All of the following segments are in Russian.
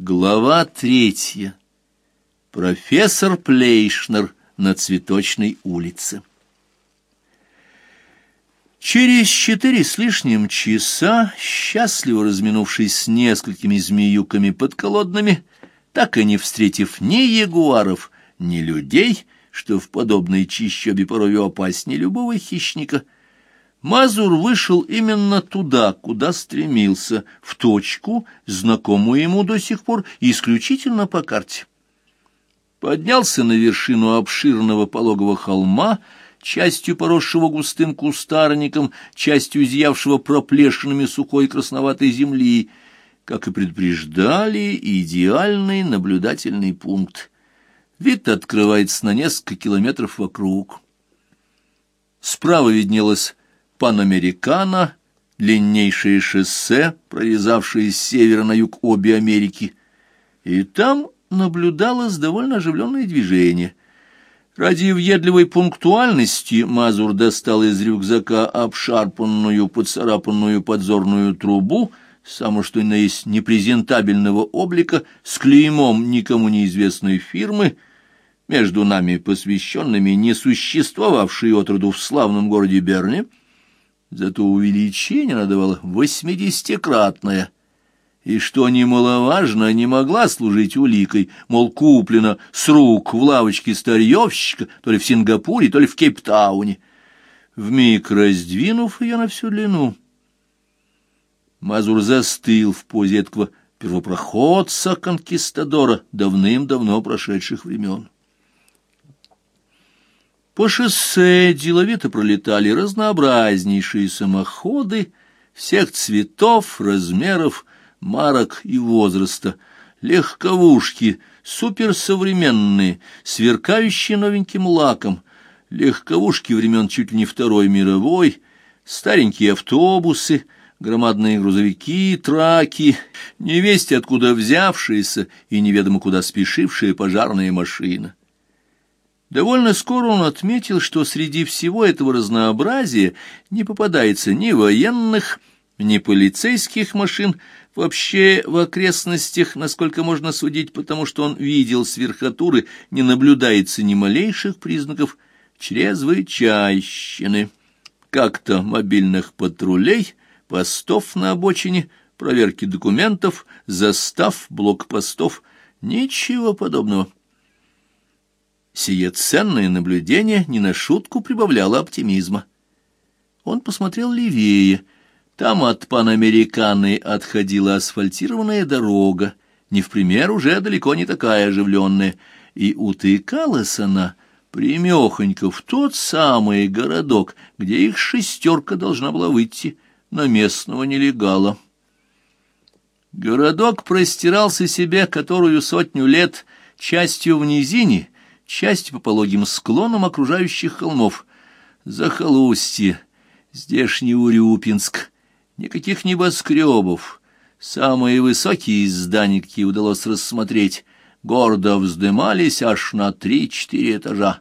Глава третья. Профессор Плейшнер на Цветочной улице. Через четыре с лишним часа, счастливо разминувшись с несколькими змеюками подколодными, так и не встретив ни ягуаров, ни людей, что в подобной чищобе порой опаснее любого хищника — Мазур вышел именно туда, куда стремился, в точку, знакомую ему до сих пор исключительно по карте. Поднялся на вершину обширного пологого холма, частью поросшего густым кустарником, частью изъявшего проплешинами сухой красноватой земли, как и предупреждали, идеальный наблюдательный пункт. Вид открывается на несколько километров вокруг. Справа виднелась Панамерикана, длиннейшее шоссе, прорезавшее с севера на юг обе Америки, и там наблюдалось довольно оживленное движение. Ради въедливой пунктуальности Мазур достал из рюкзака обшарпанную, поцарапанную подзорную трубу, само что на есть непрезентабельного облика, с клеймом никому неизвестной фирмы, между нами посвященными, не существовавшей отроду в славном городе Берне, Зато увеличение она давала восьмидесятикратное, и, что немаловажно, не могла служить уликой, мол, куплена с рук в лавочке старьевщика, то ли в Сингапуре, то ли в Кейптауне. Вмиг раздвинув ее на всю длину, Мазур застыл в позе этого первопроходца-конкистадора давным-давно прошедших времен. По шоссе деловито пролетали разнообразнейшие самоходы всех цветов, размеров, марок и возраста, легковушки, суперсовременные, сверкающие новеньким лаком, легковушки времен чуть ли не Второй мировой, старенькие автобусы, громадные грузовики, траки, невесть откуда взявшиеся и неведомо куда спешившая пожарная машина. Довольно скоро он отметил, что среди всего этого разнообразия не попадается ни военных, ни полицейских машин, вообще в окрестностях, насколько можно судить, потому что он видел с верхотуры, не наблюдается ни малейших признаков чрезвычайщины. Как-то мобильных патрулей, постов на обочине, проверки документов, застав, блокпостов, ничего подобного. Сие ценное наблюдение не на шутку прибавляло оптимизма. Он посмотрел левее. Там от Панамериканы отходила асфальтированная дорога, не в пример уже далеко не такая оживленная, и утыкалась она примехонько в тот самый городок, где их шестерка должна была выйти на местного нелегала. Городок простирался себе которую сотню лет частью в низине — часть по пологим склонам окружающих холмов. Захолустье, здешний Урюпинск, никаких небоскребов. Самые высокие здания, какие удалось рассмотреть, гордо вздымались аж на три-четыре этажа.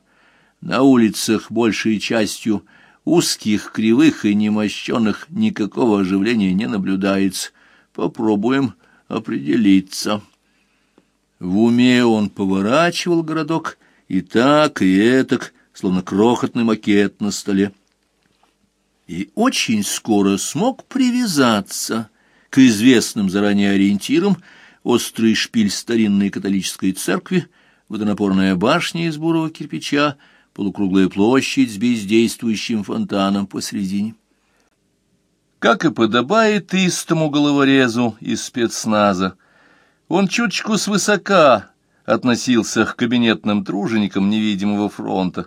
На улицах большей частью узких, кривых и немощенных никакого оживления не наблюдается. Попробуем определиться. В уме он поворачивал городок и так, и этак, словно крохотный макет на столе. И очень скоро смог привязаться к известным заранее ориентирам острый шпиль старинной католической церкви, водонапорная башня из бурого кирпича, полукруглая площадь с бездействующим фонтаном посредине. Как и подобает истому головорезу из спецназа, он чуточку свысока относился к кабинетным труженикам невидимого фронта.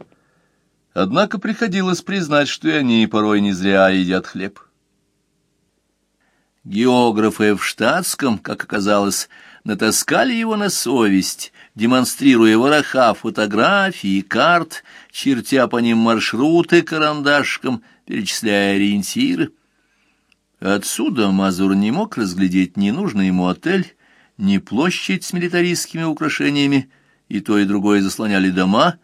Однако приходилось признать, что и они порой не зря едят хлеб. Географы в штатском, как оказалось, натаскали его на совесть, демонстрируя вороха фотографий и карт, чертя по ним маршруты карандашком, перечисляя ориентиры. Отсюда Мазур не мог разглядеть ненужный ему отель, не площадь с милитаристскими украшениями, и то и другое заслоняли дома,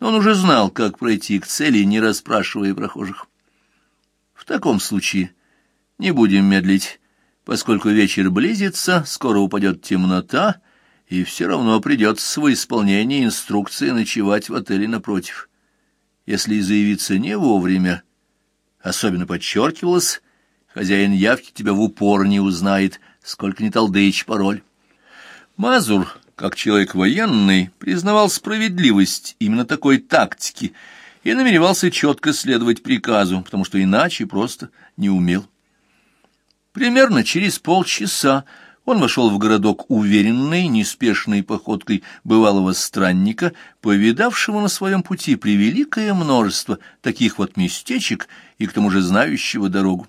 он уже знал, как пройти к цели, не расспрашивая прохожих. В таком случае не будем медлить. поскольку вечер близится, скоро упадет темнота, и все равно придется в исполнении инструкции ночевать в отеле напротив. Если заявиться не вовремя, особенно подчеркивалось, хозяин явки тебя в упор не узнает, сколько не толдычь пароль. Мазур, как человек военный, признавал справедливость именно такой тактики и намеревался четко следовать приказу, потому что иначе просто не умел. Примерно через полчаса он вошел в городок уверенной, неспешной походкой бывалого странника, повидавшего на своем пути превеликое множество таких вот местечек и к тому же знающего дорогу.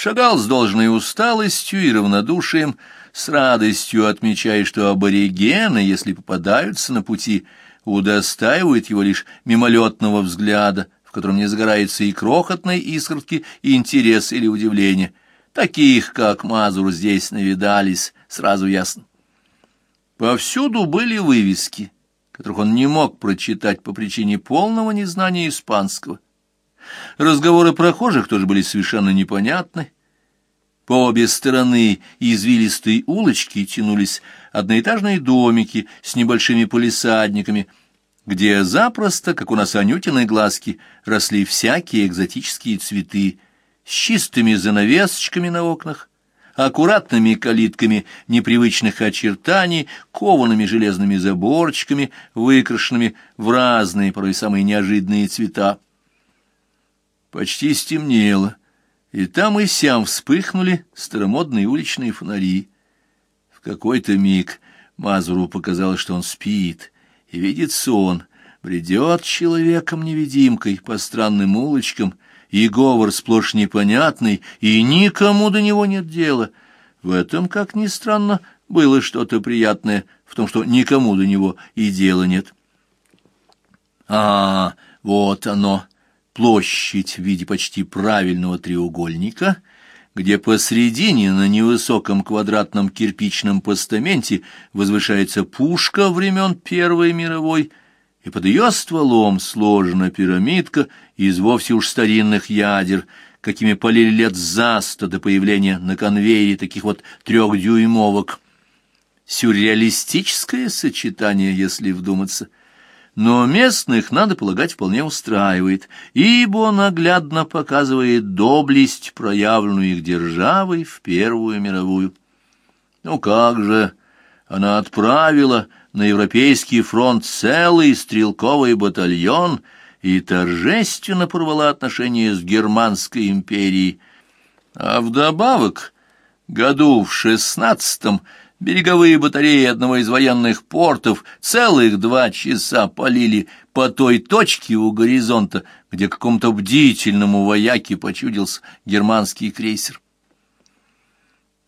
Шагал с должной усталостью и равнодушием, с радостью отмечая, что аборигены, если попадаются на пути, удостаивают его лишь мимолетного взгляда, в котором не загорается и крохотной искорки, и интерес или удивление — Таких, как Мазур, здесь навидались, сразу ясно. Повсюду были вывески, которых он не мог прочитать по причине полного незнания испанского. Разговоры прохожих тоже были совершенно непонятны. По обе стороны извилистой улочки тянулись одноэтажные домики с небольшими полисадниками, где запросто, как у нас анютины глазки, росли всякие экзотические цветы, с чистыми занавесочками на окнах, аккуратными калитками непривычных очертаний, коваными железными заборчиками, выкрашенными в разные, порой самые неожиданные цвета. Почти стемнело, и там и сям вспыхнули старомодные уличные фонари. В какой-то миг Мазуру показалось, что он спит, и видит сон, бредет человеком-невидимкой по странным улочкам — и говор сплошь непонятный, и никому до него нет дела. В этом, как ни странно, было что-то приятное, в том, что никому до него и дела нет. А, вот оно, площадь в виде почти правильного треугольника, где посредине на невысоком квадратном кирпичном постаменте возвышается пушка времен Первой мировой, и под ее стволом сложена пирамидка из вовсе уж старинных ядер, какими полили лет за сто до появления на конвейере таких вот трехдюймовок. Сюрреалистическое сочетание, если вдуматься. Но местных, надо полагать, вполне устраивает, ибо наглядно показывает доблесть, проявленную их державой в Первую мировую. Ну как же, она отправила на Европейский фронт целый стрелковый батальон и торжественно порвала отношения с Германской империей. А вдобавок, году в шестнадцатом береговые батареи одного из военных портов целых два часа полили по той точке у горизонта, где какому-то бдительному вояке почудился германский крейсер.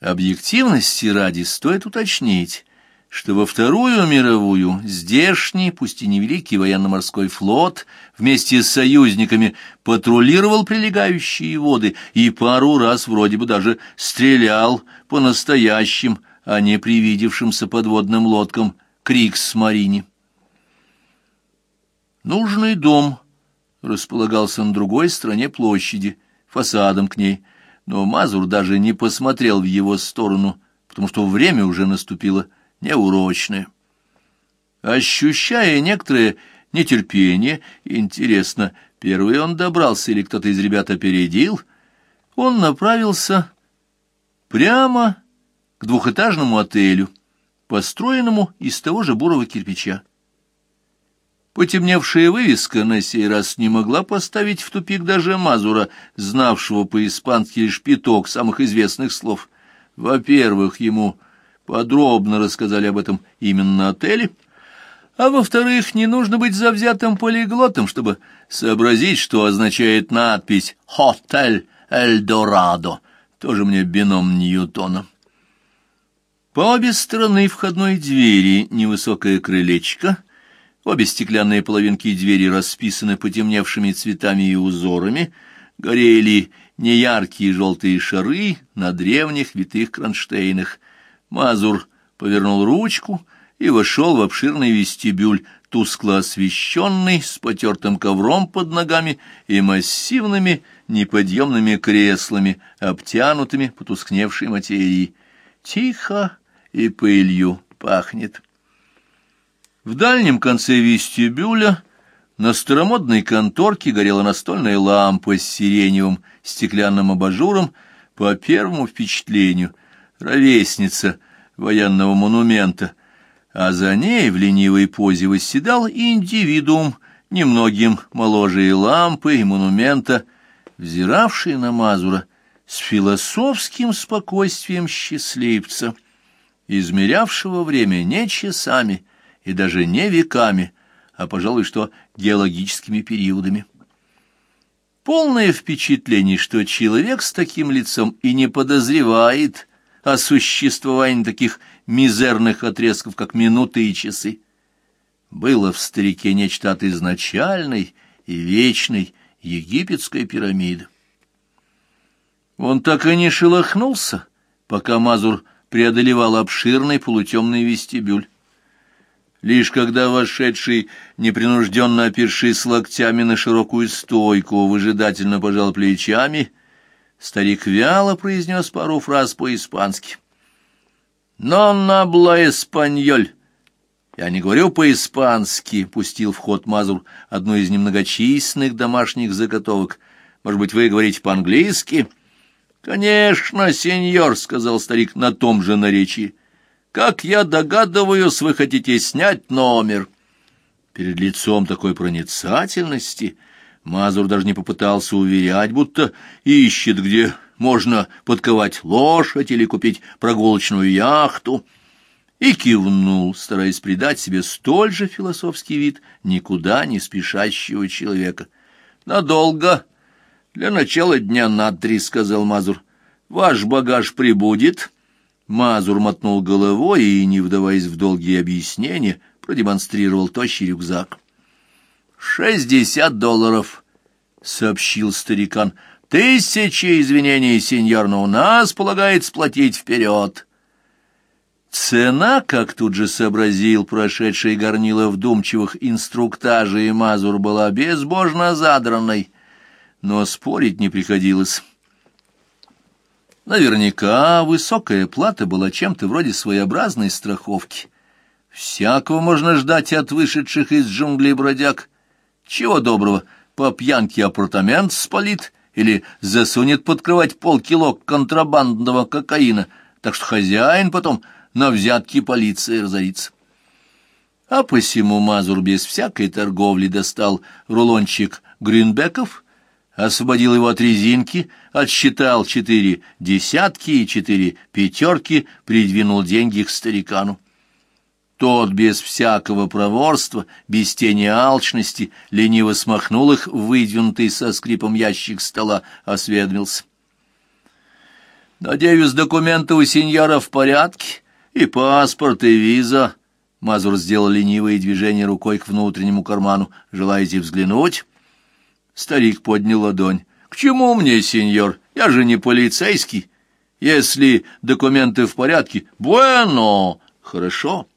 Объективности ради стоит уточнить, что во Вторую мировую здешний, пусть и невеликий военно-морской флот вместе с союзниками патрулировал прилегающие воды и пару раз вроде бы даже стрелял по настоящим, а не привидевшимся подводным лодкам Крикс-Марине. Нужный дом располагался на другой стороне площади, фасадом к ней, но Мазур даже не посмотрел в его сторону, потому что время уже наступило — неурочное. Ощущая некоторое нетерпение, интересно, первый он добрался или кто-то из ребят опередил, он направился прямо к двухэтажному отелю, построенному из того же бурого кирпича. Потемневшая вывеска на сей раз не могла поставить в тупик даже Мазура, знавшего по-испански лишь пяток самых известных слов. Во-первых, ему подробно рассказали об этом именно отеле, а во-вторых, не нужно быть завзятым полиглотом, чтобы сообразить, что означает надпись «Хотель Эльдорадо», тоже мне бином Ньютона. По обе стороны входной двери невысокое крылечко, обе стеклянные половинки двери расписаны потемневшими цветами и узорами, горели неяркие желтые шары на древних витых кронштейнах — Мазур повернул ручку и вошел в обширный вестибюль, тускло освещенный, с потертым ковром под ногами и массивными неподъемными креслами, обтянутыми потускневшей материей. Тихо и пылью пахнет. В дальнем конце вестибюля на старомодной конторке горела настольная лампа с сиреневым стеклянным абажуром по первому впечатлению, ровесница военного монумента, а за ней в ленивой позе восседал индивидуум, немногим моложе и лампы, и монумента, взиравший на Мазура с философским спокойствием счастливца, измерявшего время не часами и даже не веками, а, пожалуй, что геологическими периодами. Полное впечатление, что человек с таким лицом и не подозревает о существовании таких мизерных отрезков, как минуты и часы. Было в старике нечто от изначальной и вечной египетской пирамиды. Он так и не шелохнулся, пока Мазур преодолевал обширный полутемный вестибюль. Лишь когда вошедший, непринужденно опершись локтями на широкую стойку, выжидательно пожал плечами, старик вяло произнес пару фраз по-испански. «Non habla español!» «Я не говорю по-испански», — пустил в ход Мазур одну из немногочисленных домашних заготовок. «Может быть, вы говорите по-английски?» «Конечно, сеньор», — сказал старик на том же наречии. Как я догадываюсь, вы хотите снять номер. Перед лицом такой проницательности Мазур даже не попытался уверять, будто ищет, где можно подковать лошадь или купить прогулочную яхту, и кивнул, стараясь придать себе столь же философский вид никуда не спешащего человека. «Надолго. Для начала дня на три», — сказал Мазур. «Ваш багаж прибудет». Мазур мотнул головой и, не вдаваясь в долгие объяснения, продемонстрировал тощий рюкзак. «Шестьдесят долларов», — сообщил старикан. «Тысячи извинений, сеньор, но у нас полагается платить вперед». Цена, как тут же сообразил прошедший горнило вдумчивых инструктажей Мазур, была безбожно задранной, но спорить не приходилось. Наверняка высокая плата была чем-то вроде своеобразной страховки. Всякого можно ждать от вышедших из джунглей бродяг. Чего доброго, по пьянке апартамент спалит или засунет под кровать полкило контрабандного кокаина, так что хозяин потом на взятки полиции разорится. А посему Мазур без всякой торговли достал рулончик гринбеков — освободил его от резинки, отсчитал четыре десятки и четыре пятерки, придвинул деньги к старикану. Тот без всякого проворства, без тени алчности, лениво смахнул их выдвинутый со скрипом ящик стола, осведомился. «Надеюсь, документы у сеньора в порядке, и паспорт, и виза». Мазур сделал ленивое движение рукой к внутреннему карману. «Желаете взглянуть?» Старик поднял ладонь. «К чему мне, сеньор? Я же не полицейский. Если документы в порядке, буэно, хорошо.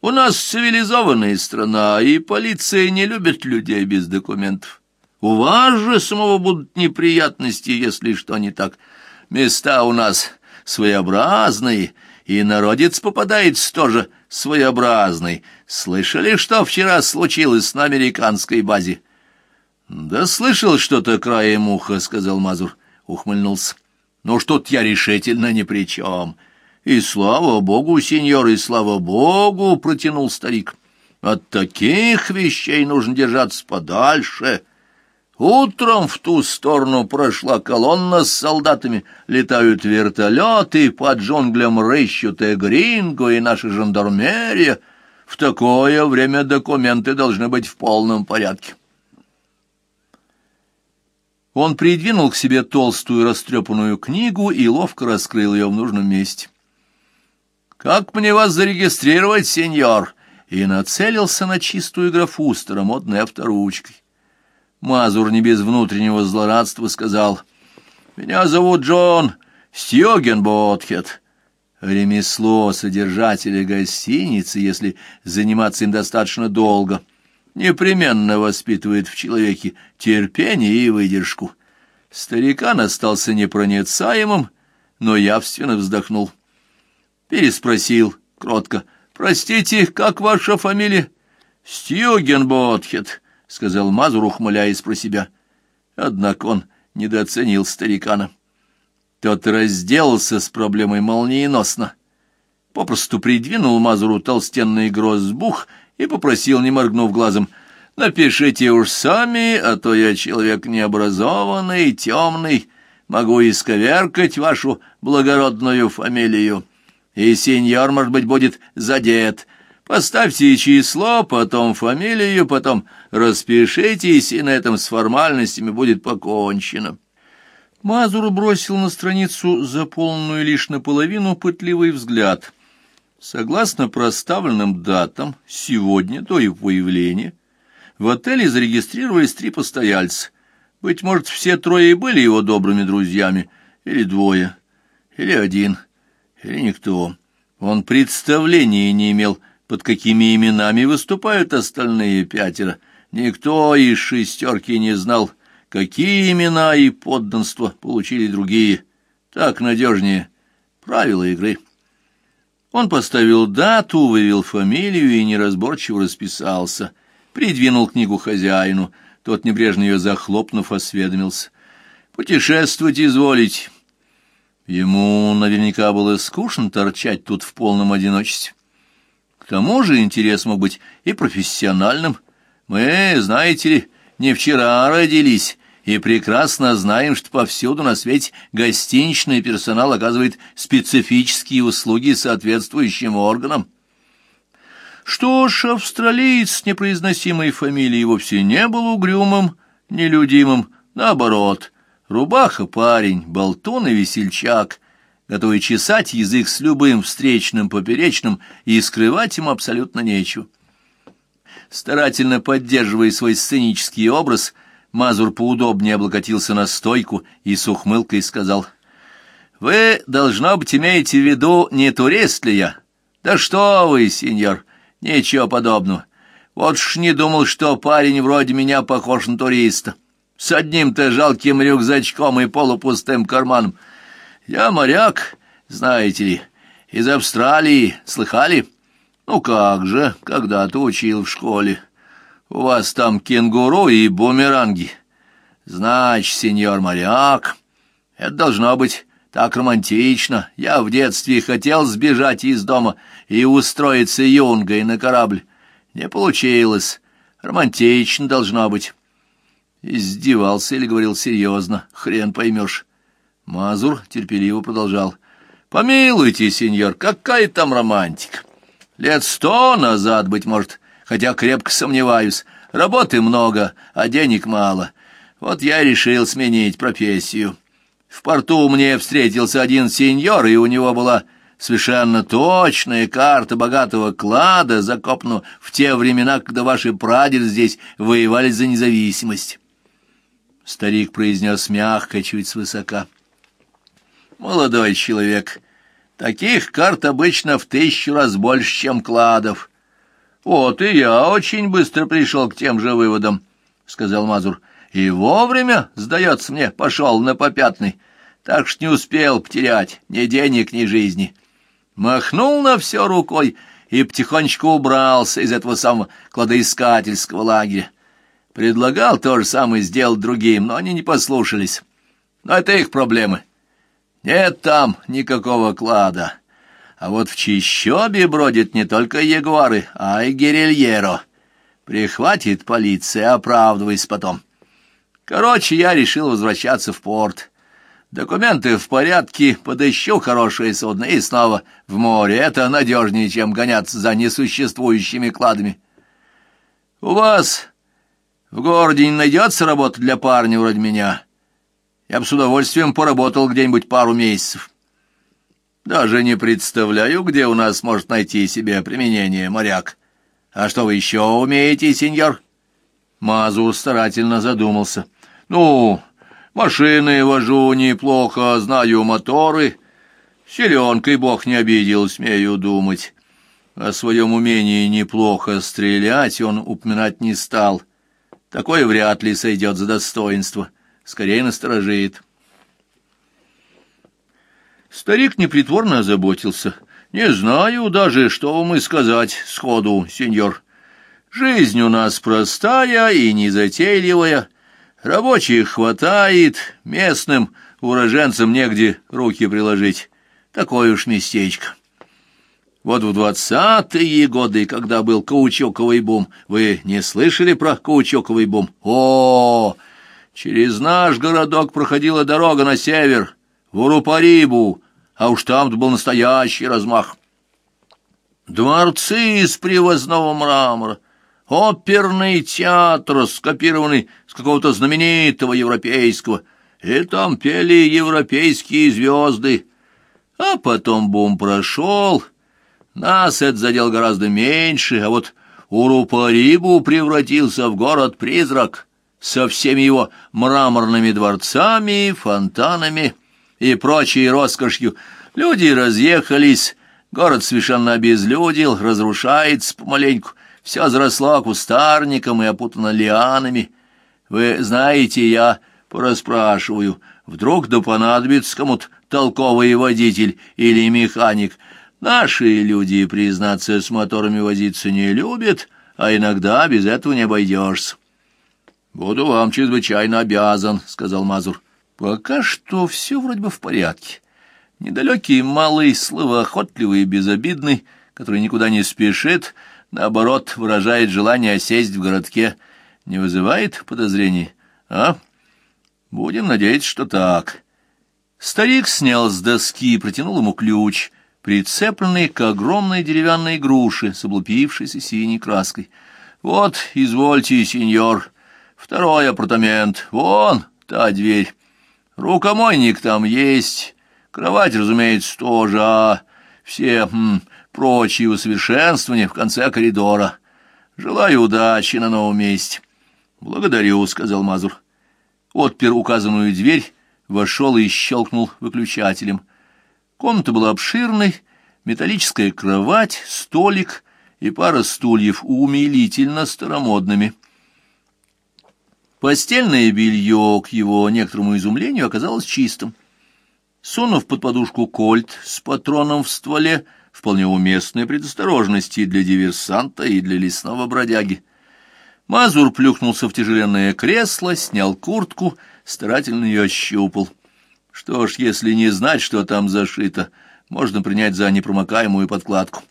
У нас цивилизованная страна, и полиция не любит людей без документов. У вас же самого будут неприятности, если что не так. Места у нас своеобразные, и народец попадается тоже своеобразный. Слышали, что вчера случилось на американской базе? «Да слышал что-то краем уха», — сказал Мазур, ухмыльнулся. «Но что-то я решительно ни при чем». «И слава богу, сеньор, и слава богу!» — протянул старик. «От таких вещей нужно держаться подальше». Утром в ту сторону прошла колонна с солдатами, летают вертолеты, под джунглям рыщут и гринго, и наша жандармерия. В такое время документы должны быть в полном порядке. Он придвинул к себе толстую растрепанную книгу и ловко раскрыл ее в нужном месте. «Как мне вас зарегистрировать, сеньор?» и нацелился на чистую графу старомодной авторучкой. Мазур не без внутреннего злорадства сказал, «Меня зовут Джон Стьогенботхет». Ремесло содержателя гостиницы, если заниматься им достаточно долго — непременно воспитывает в человеке терпение и выдержку. Старикан остался непроницаемым, но явственно вздохнул. Переспросил кротко. «Простите, как ваша фамилия?» «Стюгенботхет», — сказал Мазур, ухмыляясь про себя. Однако он недооценил старикана. Тот разделался с проблемой молниеносно. Попросту придвинул Мазуру толстенный грозбух и попросил, не моргнув глазом, «Напишите уж сами, а то я человек необразованный, темный, могу исковеркать вашу благородную фамилию, и сеньор, может быть, будет задет». Поставьте число, потом фамилию, потом распишитесь, и на этом с формальностями будет покончено. Мазур бросил на страницу заполненную лишь наполовину пытливый взгляд. Согласно проставленным датам, сегодня, до его появления, в отеле зарегистрировались три постояльца. Быть может, все трое и были его добрыми друзьями, или двое, или один, или никто. Он представления не имел, под какими именами выступают остальные пятеро. Никто из шестерки не знал, какие имена и подданство получили другие. Так надежнее. Правила игры. Он поставил дату, вывел фамилию и неразборчиво расписался. Придвинул книгу хозяину. Тот, небрежно ее захлопнув, осведомился. «Путешествовать изволить». Ему наверняка было скучно торчать тут в полном одиночестве. К тому же интерес мог быть и профессиональным. Мы, знаете ли, не вчера родились, и прекрасно знаем, что повсюду на свете гостиничный персонал оказывает специфические услуги соответствующим органам. Что ж, австралиец с непроизносимой фамилией вовсе не был угрюмым, нелюдимым, наоборот, рубаха парень, болтун и весельчак — готовый чесать язык с любым встречным поперечным и скрывать ему абсолютно нечего. Старательно поддерживая свой сценический образ, Мазур поудобнее облокотился на стойку и с ухмылкой сказал, «Вы, должно быть, имеете в виду, не турист ли я? Да что вы, сеньор, ничего подобного. Вот ж не думал, что парень вроде меня похож на туриста, с одним-то жалким рюкзачком и полупустым карманом». Я моряк, знаете ли, из Австралии, слыхали? Ну как же, когда-то учил в школе. У вас там кенгуру и бумеранги. Значит, сеньор моряк, это должно быть так романтично. Я в детстве хотел сбежать из дома и устроиться юнгой на корабль. Не получилось. Романтично должно быть. Издевался или говорил серьезно, хрен поймешь. Мазур терпеливо продолжал. «Помилуйте, сеньор, какая там романтика! Лет сто назад, быть может, хотя крепко сомневаюсь. Работы много, а денег мало. Вот я решил сменить профессию. В порту мне встретился один сеньор, и у него была совершенно точная карта богатого клада, закопанного в те времена, когда ваши прадеды здесь воевали за независимость». Старик произнес мягко, чуть свысока. Молодой человек, таких карт обычно в тысячу раз больше, чем кладов. Вот и я очень быстро пришел к тем же выводам, — сказал Мазур. И вовремя, сдается мне, пошел на попятный, так что не успел потерять ни денег, ни жизни. Махнул на все рукой и потихонечку убрался из этого самого кладоискательского лагеря. Предлагал то же самое сделать другим, но они не послушались. Но это их проблемы. Нет там никакого клада. А вот в Чищобе бродят не только ягуары, а и герильеро. Прихватит полиция, оправдываясь потом. Короче, я решил возвращаться в порт. Документы в порядке, подыщу хорошее судно и снова в море. Это надежнее, чем гоняться за несуществующими кладами. У вас в городе не найдется работы для парня вроде меня?» Я бы с удовольствием поработал где-нибудь пару месяцев. Даже не представляю, где у нас может найти себе применение моряк. А что вы еще умеете, сеньор? Мазур старательно задумался. Ну, машины вожу неплохо, знаю моторы. Селенкой бог не обидел, смею думать. О своем умении неплохо стрелять он упоминать не стал. Такое вряд ли сойдет за достоинство. скорее насторожит. Старик непритворно озаботился. «Не знаю даже, что вам и сказать сходу, сеньор. Жизнь у нас простая и незатейливая. Рабочих хватает, местным уроженцам негде руки приложить. Такое уж местечко». Вот в двадцатые годы, когда был каучуковый бум, вы не слышали про каучуковый бум? О, через наш городок проходила дорога на север, в Урупарибу, а уж там-то был настоящий размах. Дворцы из привозного мрамора, оперный театр, скопированный с какого-то знаменитого европейского, и там пели европейские звезды. А потом бум прошел, нас это задел гораздо меньше, а вот Урупарибу превратился в город-призрак со всеми его мраморными дворцами, фонтанами и прочей роскошью. Люди разъехались, город совершенно обезлюдил, разрушается помаленьку, все заросло кустарником и опутано лианами. Вы знаете, я пораспрашиваю, вдруг да понадобится кому-то толковый водитель или механик. Наши люди, признаться, с моторами возиться не любят, а иногда без этого не обойдешься. — Буду вам чрезвычайно обязан, — сказал Мазур. Пока что все вроде бы в порядке. Недалекий, малый, словоохотливый и безобидный, который никуда не спешит, наоборот, выражает желание осесть в городке, не вызывает подозрений, а? Будем надеяться, что так. Старик снял с доски и протянул ему ключ, прицепленный к огромной деревянной груше с облупившейся синей краской. «Вот, извольте, сеньор, второй апартамент, вон та дверь». Рукомойник там есть, кровать, разумеется, тоже, а все м, прочие усовершенствования в конце коридора. Желаю удачи на новом месте. Благодарю, — сказал Мазур. Отпер указанную дверь, вошел и щелкнул выключателем. Комната была обширной, металлическая кровать, столик и пара стульев умилительно старомодными. Постельное белье, к его некоторому изумлению, оказалось чистым. Сунув под подушку кольт с патроном в стволе, вполне уместная предосторожность и для диверсанта, и для лесного бродяги. Мазур плюхнулся в тяжеленное кресло, снял куртку, старательно ее ощупал. Что ж, если не знать, что там зашито, можно принять за непромокаемую подкладку.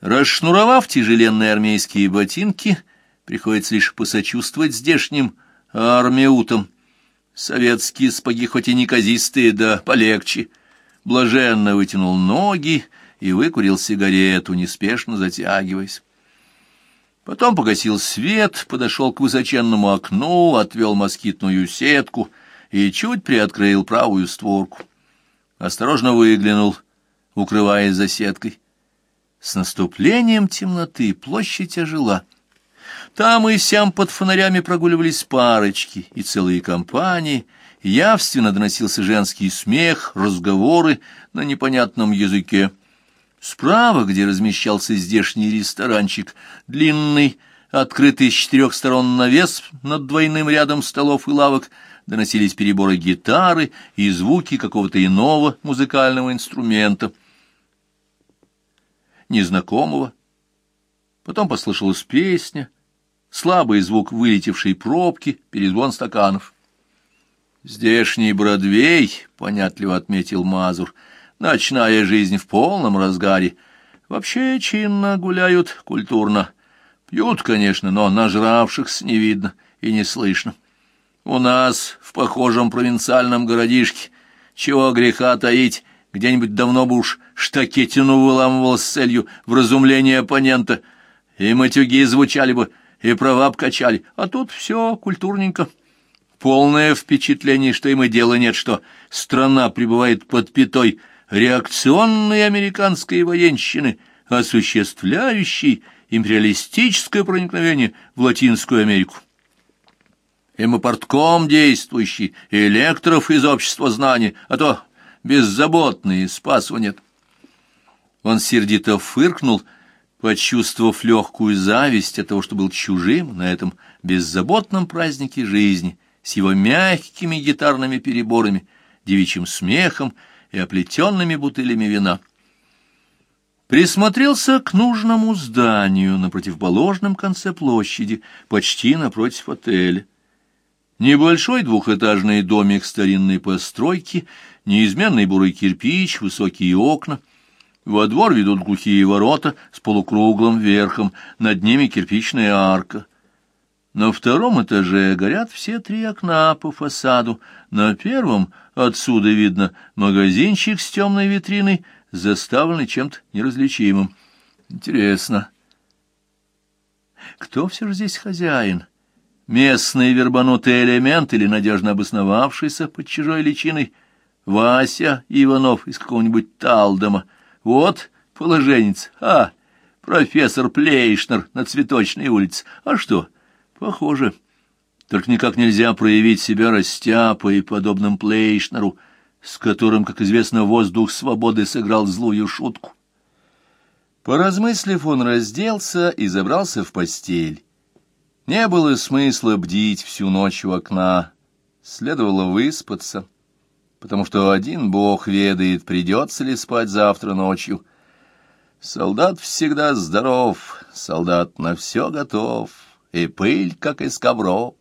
Расшнуровав тяжеленные армейские ботинки, — Приходится лишь посочувствовать здешним армиутам. Советские спаги хоть и неказистые, да полегче. Блаженно вытянул ноги и выкурил сигарету, неспешно затягиваясь. Потом погасил свет, подошел к высоченному окну, отвел москитную сетку и чуть приоткрыл правую створку. Осторожно выглянул, укрываясь за сеткой. С наступлением темноты площадь ожила — там и сям под фонарями прогуливались парочки и целые компании, явственно доносился женский смех, разговоры на непонятном языке. Справа, где размещался здешний ресторанчик, длинный, открытый с четырех сторон навес над двойным рядом столов и лавок, доносились переборы гитары и звуки какого-то иного музыкального инструмента, незнакомого. Потом послышалась песня, слабый звук вылетевшей пробки, перезвон стаканов. «Здешний Бродвей», — понятливо отметил Мазур, — «ночная жизнь в полном разгаре. Вообще чинно гуляют, культурно. Пьют, конечно, но нажравшихся не видно и не слышно. У нас, в похожем провинциальном городишке, чего греха таить, где-нибудь давно бы уж штакетину выламывал с целью вразумления оппонента, и матюги звучали бы и права обкачали, а тут все культурненько. Полное впечатление, что им и дела нет, что страна пребывает под пятой реакционной американской военщины, осуществляющей империалистическое проникновение в Латинскую Америку. Эмопортком действующий, электров из общества знаний, а то беззаботный, спасу нет. Он сердито фыркнул, почувствовав легкую зависть от того, что был чужим на этом беззаботном празднике жизни, с его мягкими гитарными переборами, девичьим смехом и оплетенными бутылями вина. Присмотрелся к нужному зданию на противоположном конце площади, почти напротив отеля. Небольшой двухэтажный домик старинной постройки, неизменный бурый кирпич, высокие окна. Во двор ведут глухие ворота с полукруглым верхом, над ними кирпичная арка. На втором этаже горят все три окна по фасаду. На первом отсюда видно магазинчик с темной витриной, заставленный чем-то неразличимым. Интересно, кто все же здесь хозяин? Местный вербанутый элемент или надежно обосновавшийся под чужой личиной? Вася Иванов из какого-нибудь Талдома. Вот положенец. А, профессор Плейшнер на Цветочной улице. А что? — Похоже. Только никак нельзя проявить себя растяпой, подобным Плейшнеру, с которым, как известно, воздух свободы сыграл злую шутку. Поразмыслив, он разделся и забрался в постель. Не было смысла бдить всю ночь у окна. Следовало выспаться, потому что один бог ведает, придется ли спать завтра ночью. Солдат всегда здоров, солдат на все готов и пыль, как из ковров.